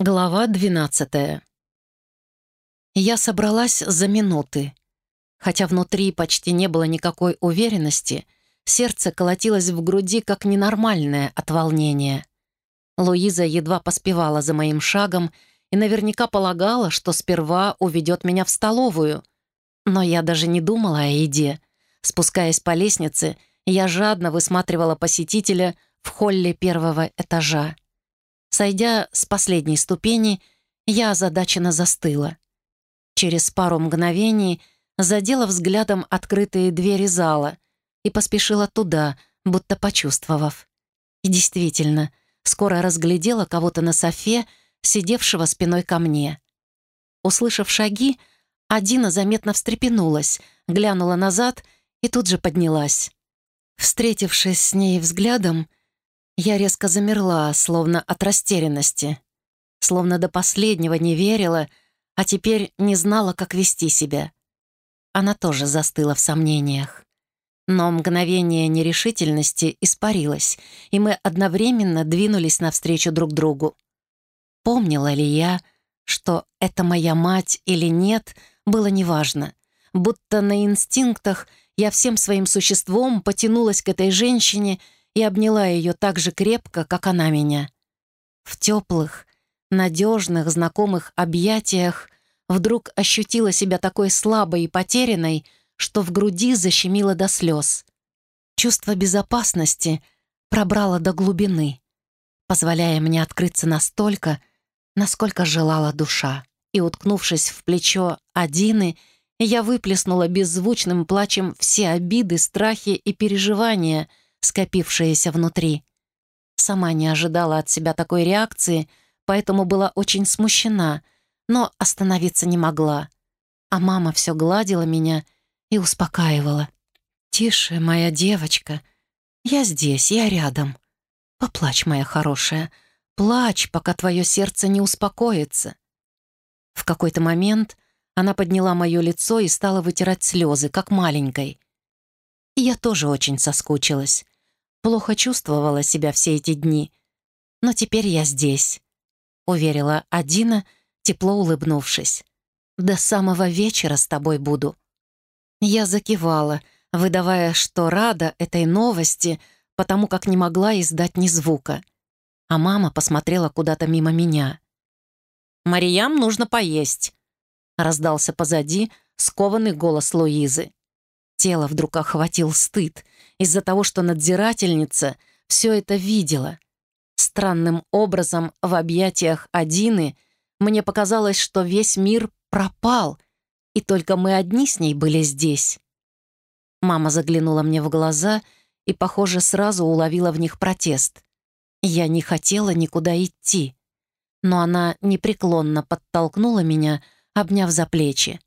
Глава 12 Я собралась за минуты. Хотя внутри почти не было никакой уверенности, сердце колотилось в груди как ненормальное от волнения. Луиза едва поспевала за моим шагом и наверняка полагала, что сперва уведет меня в столовую. Но я даже не думала о еде. Спускаясь по лестнице, я жадно высматривала посетителя в холле первого этажа. Сойдя с последней ступени, я озадаченно застыла. Через пару мгновений задела взглядом открытые двери зала и поспешила туда, будто почувствовав. И действительно, скоро разглядела кого-то на софе, сидевшего спиной ко мне. Услышав шаги, Адина заметно встрепенулась, глянула назад и тут же поднялась. Встретившись с ней взглядом, я резко замерла, словно от растерянности. Словно до последнего не верила, а теперь не знала, как вести себя. Она тоже застыла в сомнениях. Но мгновение нерешительности испарилось, и мы одновременно двинулись навстречу друг другу. Помнила ли я, что это моя мать или нет, было неважно. Будто на инстинктах я всем своим существом потянулась к этой женщине — и обняла ее так же крепко, как она меня. В теплых, надежных, знакомых объятиях вдруг ощутила себя такой слабой и потерянной, что в груди защемило до слез. Чувство безопасности пробрало до глубины, позволяя мне открыться настолько, насколько желала душа. И, уткнувшись в плечо Адины, я выплеснула беззвучным плачем все обиды, страхи и переживания — скопившееся внутри. Сама не ожидала от себя такой реакции, поэтому была очень смущена, но остановиться не могла. А мама все гладила меня и успокаивала. «Тише, моя девочка. Я здесь, я рядом. Поплачь, моя хорошая. Плачь, пока твое сердце не успокоится». В какой-то момент она подняла мое лицо и стала вытирать слезы, как маленькой. Я тоже очень соскучилась. Плохо чувствовала себя все эти дни. Но теперь я здесь», — уверила Адина, тепло улыбнувшись. «До самого вечера с тобой буду». Я закивала, выдавая, что рада этой новости, потому как не могла издать ни звука. А мама посмотрела куда-то мимо меня. «Мариям нужно поесть», — раздался позади скованный голос Луизы. Тело вдруг охватил стыд из-за того, что надзирательница все это видела. Странным образом в объятиях Адины мне показалось, что весь мир пропал, и только мы одни с ней были здесь. Мама заглянула мне в глаза и, похоже, сразу уловила в них протест. Я не хотела никуда идти, но она непреклонно подтолкнула меня, обняв за плечи.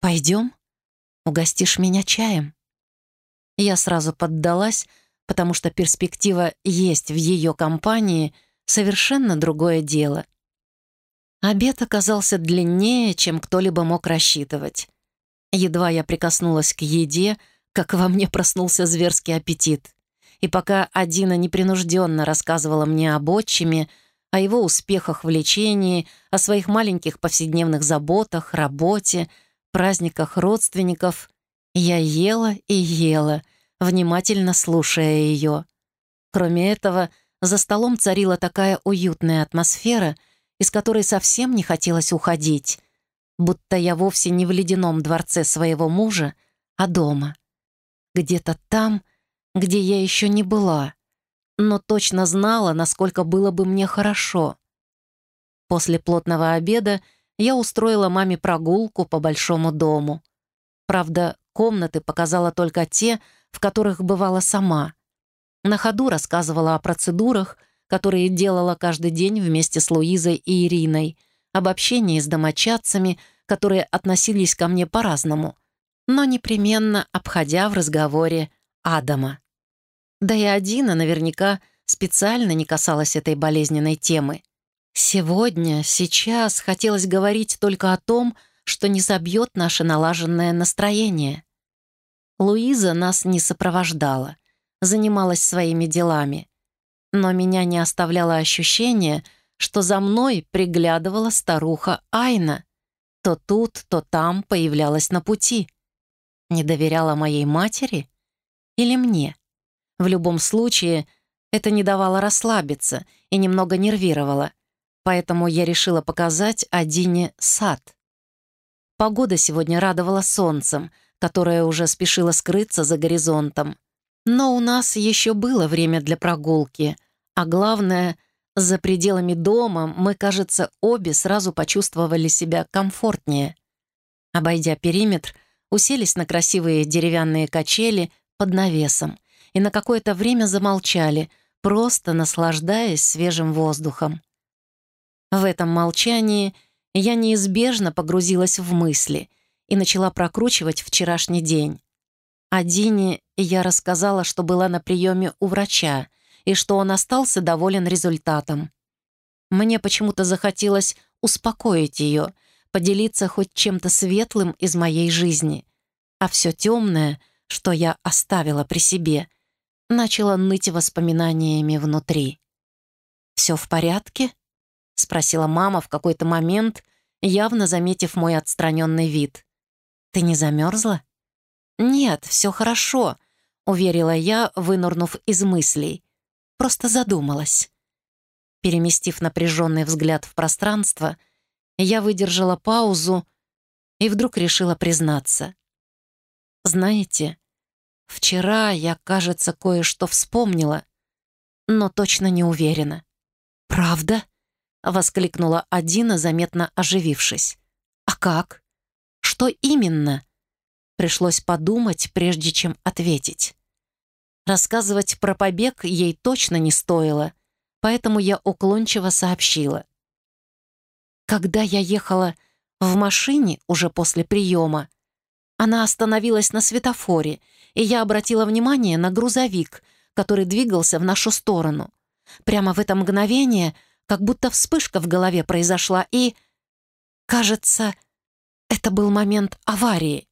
«Пойдем?» Угостишь меня чаем?» Я сразу поддалась, потому что перспектива есть в ее компании совершенно другое дело. Обед оказался длиннее, чем кто-либо мог рассчитывать. Едва я прикоснулась к еде, как во мне проснулся зверский аппетит. И пока Адина непринужденно рассказывала мне об отчиме, о его успехах в лечении, о своих маленьких повседневных заботах, работе — праздниках родственников я ела и ела, внимательно слушая ее. Кроме этого, за столом царила такая уютная атмосфера, из которой совсем не хотелось уходить, будто я вовсе не в ледяном дворце своего мужа, а дома. Где-то там, где я еще не была, но точно знала, насколько было бы мне хорошо. После плотного обеда я устроила маме прогулку по большому дому. Правда, комнаты показала только те, в которых бывала сама. На ходу рассказывала о процедурах, которые делала каждый день вместе с Луизой и Ириной, об общении с домочадцами, которые относились ко мне по-разному, но непременно обходя в разговоре Адама. Да и Адина наверняка специально не касалась этой болезненной темы. Сегодня, сейчас хотелось говорить только о том, что не забьет наше налаженное настроение. Луиза нас не сопровождала, занималась своими делами. Но меня не оставляло ощущение, что за мной приглядывала старуха Айна. То тут, то там появлялась на пути. Не доверяла моей матери или мне? В любом случае, это не давало расслабиться и немного нервировало, поэтому я решила показать Адине сад. Погода сегодня радовала солнцем, которое уже спешило скрыться за горизонтом. Но у нас еще было время для прогулки, а главное, за пределами дома мы, кажется, обе сразу почувствовали себя комфортнее. Обойдя периметр, уселись на красивые деревянные качели под навесом и на какое-то время замолчали, просто наслаждаясь свежим воздухом. В этом молчании я неизбежно погрузилась в мысли и начала прокручивать вчерашний день. О Дине я рассказала, что была на приеме у врача и что он остался доволен результатом. Мне почему-то захотелось успокоить ее, поделиться хоть чем-то светлым из моей жизни, а все темное, что я оставила при себе, начало ныть воспоминаниями внутри. «Все в порядке?» — спросила мама в какой-то момент, явно заметив мой отстраненный вид. «Ты не замерзла?» «Нет, все хорошо», — уверила я, вынурнув из мыслей. Просто задумалась. Переместив напряженный взгляд в пространство, я выдержала паузу и вдруг решила признаться. «Знаете, вчера я, кажется, кое-что вспомнила, но точно не уверена». «Правда?» — воскликнула Адина, заметно оживившись. «А как? Что именно?» Пришлось подумать, прежде чем ответить. Рассказывать про побег ей точно не стоило, поэтому я уклончиво сообщила. Когда я ехала в машине уже после приема, она остановилась на светофоре, и я обратила внимание на грузовик, который двигался в нашу сторону. Прямо в это мгновение, как будто вспышка в голове произошла, и... Кажется, это был момент аварии.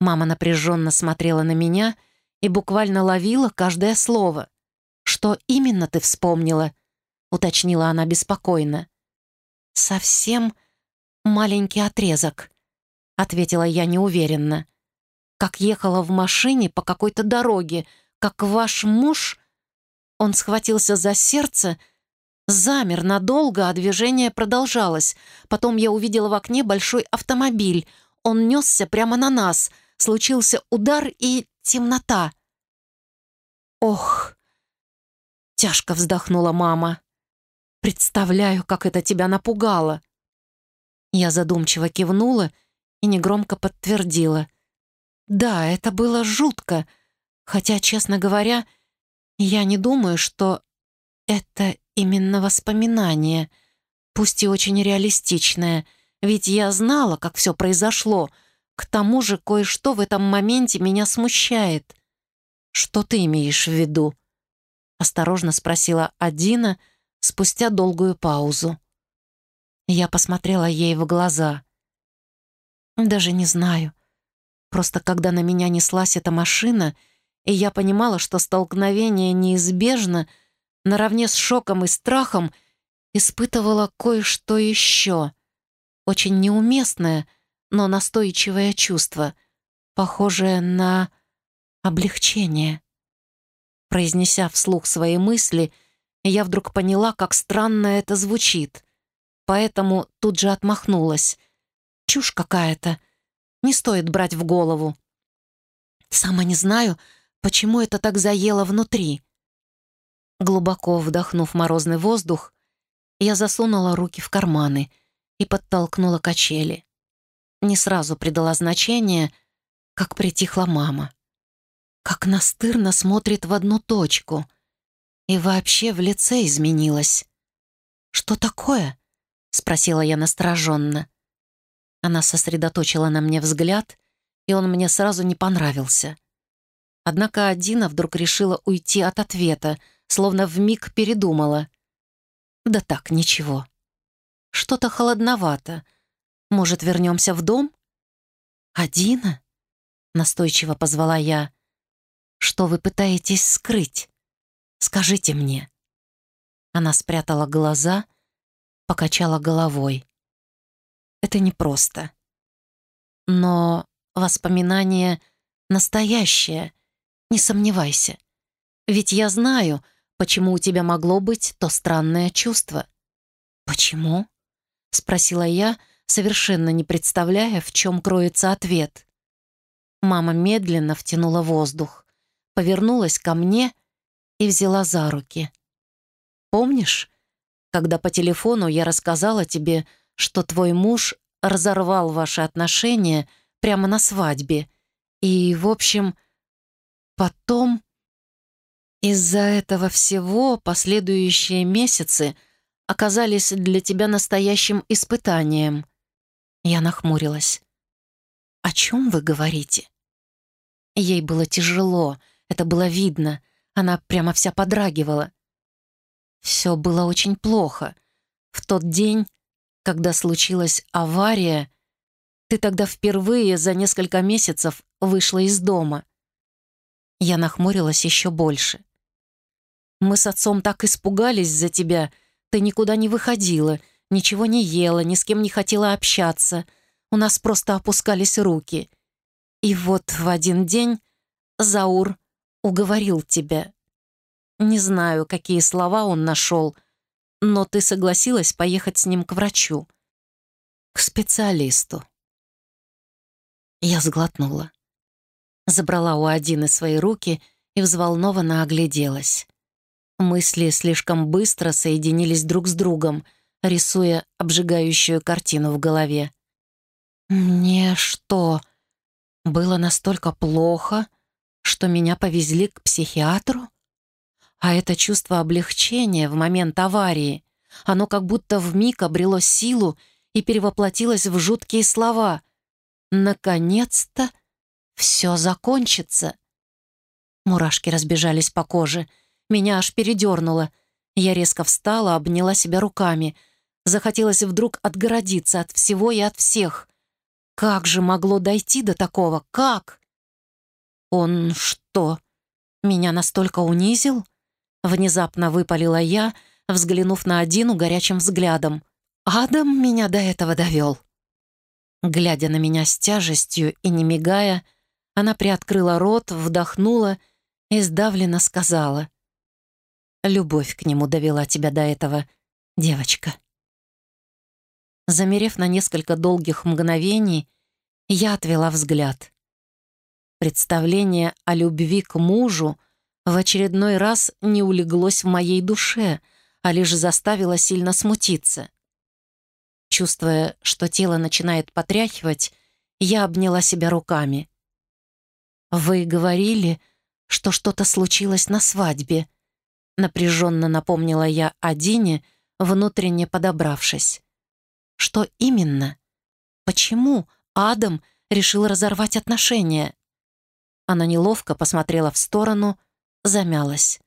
Мама напряженно смотрела на меня и буквально ловила каждое слово. «Что именно ты вспомнила?» — уточнила она беспокойно. «Совсем маленький отрезок», — ответила я неуверенно. «Как ехала в машине по какой-то дороге, как ваш муж...» Он схватился за сердце, замер надолго, а движение продолжалось. Потом я увидела в окне большой автомобиль. Он несся прямо на нас — случился удар и темнота. «Ох!» — тяжко вздохнула мама. «Представляю, как это тебя напугало!» Я задумчиво кивнула и негромко подтвердила. «Да, это было жутко, хотя, честно говоря, я не думаю, что это именно воспоминание, пусть и очень реалистичное, ведь я знала, как все произошло — к тому же кое-что в этом моменте меня смущает. «Что ты имеешь в виду?» — осторожно спросила Адина спустя долгую паузу. Я посмотрела ей в глаза. «Даже не знаю. Просто когда на меня неслась эта машина, и я понимала, что столкновение неизбежно, наравне с шоком и страхом испытывала кое-что еще, очень неуместное — но настойчивое чувство, похожее на облегчение. Произнеся вслух свои мысли, я вдруг поняла, как странно это звучит, поэтому тут же отмахнулась. Чушь какая-то, не стоит брать в голову. Сама не знаю, почему это так заело внутри. Глубоко вдохнув морозный воздух, я засунула руки в карманы и подтолкнула качели не сразу придала значение, как притихла мама. Как настырно смотрит в одну точку. И вообще в лице изменилась. «Что такое?» — спросила я настороженно. Она сосредоточила на мне взгляд, и он мне сразу не понравился. Однако Адина вдруг решила уйти от ответа, словно вмиг передумала. «Да так, ничего. Что-то холодновато», может, вернемся в дом?» «Адина?» — настойчиво позвала я. «Что вы пытаетесь скрыть? Скажите мне». Она спрятала глаза, покачала головой. Это непросто. Но воспоминание настоящее, не сомневайся. Ведь я знаю, почему у тебя могло быть то странное чувство. «Почему?» — спросила я, совершенно не представляя, в чем кроется ответ. Мама медленно втянула воздух, повернулась ко мне и взяла за руки. «Помнишь, когда по телефону я рассказала тебе, что твой муж разорвал ваши отношения прямо на свадьбе, и, в общем, потом из-за этого всего последующие месяцы оказались для тебя настоящим испытанием. Я нахмурилась. «О чем вы говорите?» Ей было тяжело, это было видно. Она прямо вся подрагивала. Все было очень плохо. В тот день, когда случилась авария, ты тогда впервые за несколько месяцев вышла из дома. Я нахмурилась еще больше. Мы с отцом так испугались за тебя. Ты никуда не выходила, ничего не ела, ни с кем не хотела общаться. У нас просто опускались руки. И вот в один день Заур уговорил тебя. Не знаю, какие слова он нашел, но ты согласилась поехать с ним к врачу, к специалисту. Я сглотнула. Забрала у Адины свои руки и взволнованно огляделась. Мысли слишком быстро соединились друг с другом, рисуя обжигающую картину в голове. «Мне что, было настолько плохо, что меня повезли к психиатру? А это чувство облегчения в момент аварии, оно как будто вмиг обрело силу и перевоплотилось в жуткие слова. «Наконец-то все закончится!» Мурашки разбежались по коже — меня аж передернуло. Я резко встала, обняла себя руками. Захотелось вдруг отгородиться от всего и от всех. Как же могло дойти до такого? Как? Он что, меня настолько унизил? Внезапно выпалила я, взглянув на Адину горячим взглядом. Адам меня до этого довел. Глядя на меня с тяжестью и не мигая, она приоткрыла рот, вдохнула и сдавленно сказала. Любовь к нему довела тебя до этого, девочка. Замерев на несколько долгих мгновений, я отвела взгляд. Представление о любви к мужу в очередной раз не улеглось в моей душе, а лишь заставило сильно смутиться. Чувствуя, что тело начинает потряхивать, я обняла себя руками. «Вы говорили, что что-то случилось на свадьбе», Напряженно напомнила я о Дине, внутренне подобравшись. Что именно? Почему Адам решил разорвать отношения? Она неловко посмотрела в сторону, замялась.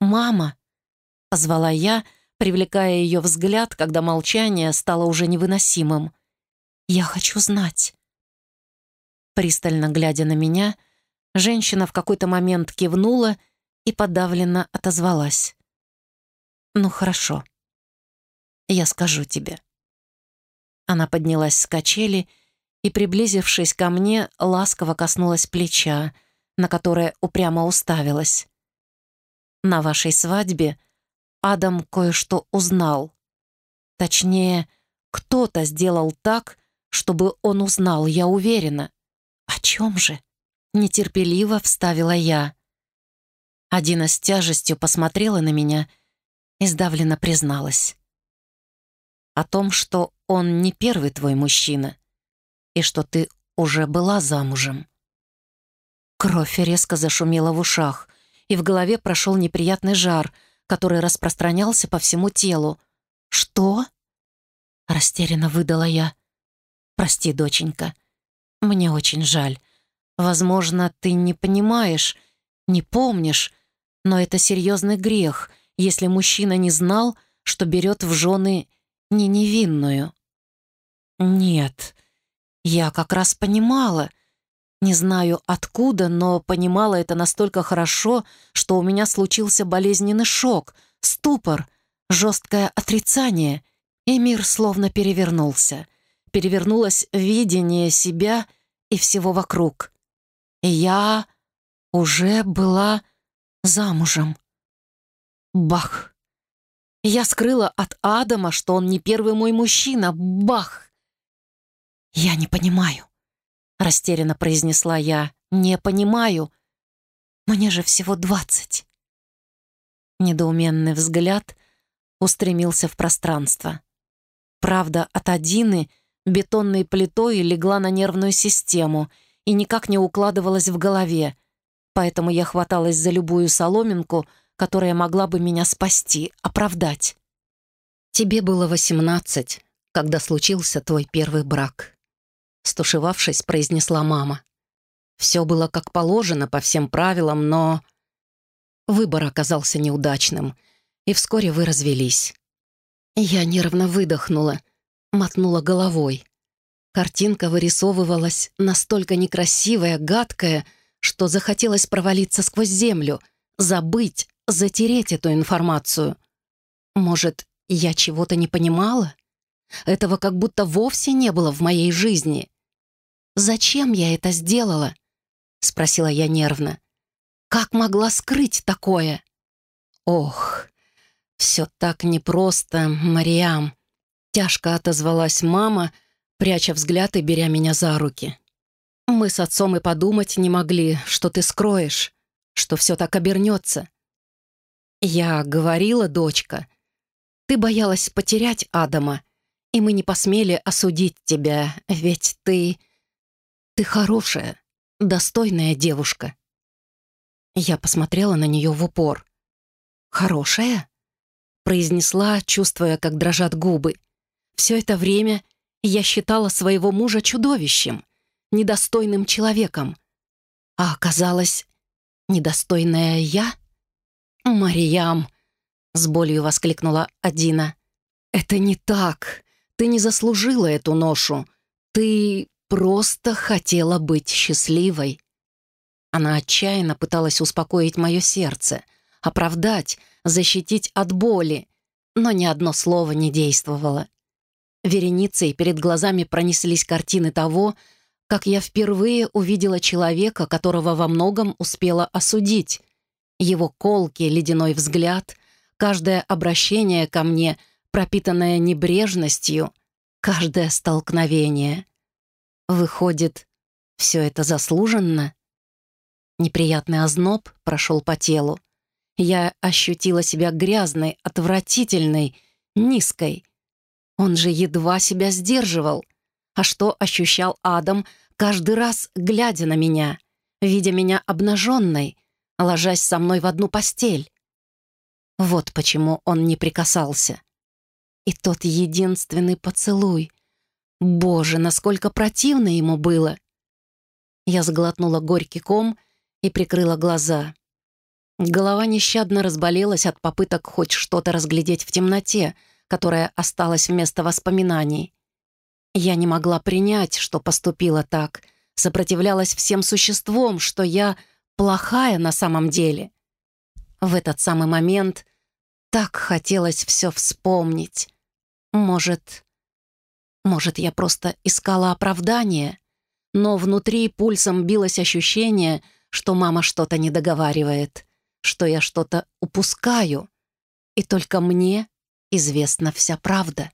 «Мама!» — позвала я, привлекая ее взгляд, когда молчание стало уже невыносимым. «Я хочу знать». Пристально глядя на меня, женщина в какой-то момент кивнула и подавленно отозвалась. «Ну хорошо, я скажу тебе». Она поднялась с качели и, приблизившись ко мне, ласково коснулась плеча, на которое упрямо уставилась. «На вашей свадьбе Адам кое-что узнал. Точнее, кто-то сделал так, чтобы он узнал, я уверена. О чем же?» Нетерпеливо вставила я. Адина с тяжестью посмотрела на меня и сдавленно призналась. О том, что он не первый твой мужчина и что ты уже была замужем. Кровь резко зашумела в ушах, и в голове прошел неприятный жар, который распространялся по всему телу. «Что?» — растерянно выдала я. «Прости, доченька, мне очень жаль. Возможно, ты не понимаешь, не помнишь, но это серьезный грех, если мужчина не знал, что берет в жены не невинную. Нет, я как раз понимала. Не знаю откуда, но понимала это настолько хорошо, что у меня случился болезненный шок, ступор, жесткое отрицание, и мир словно перевернулся. Перевернулось видение себя и всего вокруг. Я уже была замужем. Бах! Я скрыла от Адама, что он не первый мой мужчина. Бах! «Я не понимаю», — растерянно произнесла я. «Не понимаю. Мне же всего двадцать». Недоуменный взгляд устремился в пространство. Правда от Адины бетонной плитой легла на нервную систему и никак не укладывалась в голове, поэтому я хваталась за любую соломинку, которая могла бы меня спасти, оправдать. «Тебе было восемнадцать, когда случился твой первый брак», — стушевавшись, произнесла мама. «Все было как положено по всем правилам, но...» Выбор оказался неудачным, и вскоре вы развелись. Я нервно выдохнула, мотнула головой. Картинка вырисовывалась настолько некрасивая, гадкая, что захотелось провалиться сквозь землю, забыть, затереть эту информацию. Может, я чего-то не понимала? Этого как будто вовсе не было в моей жизни. «Зачем я это сделала?» — спросила я нервно. «Как могла скрыть такое?» «Ох, все так непросто, Мариам!» Тяжко отозвалась мама, пряча взгляд и беря меня за руки. «Мы с отцом и подумать не могли, что ты скроешь, что все так обернется. Я говорила, дочка, ты боялась потерять Адама, и мы не посмели осудить тебя, ведь ты... Ты хорошая, достойная девушка. Я посмотрела на нее в упор. «Хорошая?» произнесла, чувствуя, как дрожат губы. Все это время я считала своего мужа чудовищем, недостойным человеком. А оказалось, недостойная я? «Мариям!» — с болью воскликнула Адина. «Это не так. Ты не заслужила эту ношу. Ты просто хотела быть счастливой». Она отчаянно пыталась успокоить мое сердце, оправдать, защитить от боли, но ни одно слово не действовало. Вереницей перед глазами пронеслись картины того, как я впервые увидела человека, которого во многом успела осудить. Его колкий ледяной взгляд, каждое обращение ко мне, пропитанное небрежностью, каждое столкновение. Выходит, все это заслуженно? Неприятный озноб прошел по телу. Я ощутила себя грязной, отвратительной, низкой. Он же едва себя сдерживал. А что ощущал Адам каждый раз, глядя на меня, видя меня обнаженной, ложась со мной в одну постель? Вот почему он не прикасался. И тот единственный поцелуй. Боже, насколько противно ему было. Я сглотнула горький ком и прикрыла глаза. Голова нещадно разболелась от попыток хоть что-то разглядеть в темноте, которая осталась вместо воспоминаний. Я не могла принять, что поступила так, сопротивлялась всем существом, что я плохая на самом деле. В этот самый момент так хотелось все вспомнить. Может, может, я просто искала оправдание, но внутри пульсом билось ощущение, что мама что-то не договаривает что я что-то упускаю, и только мне известна вся правда.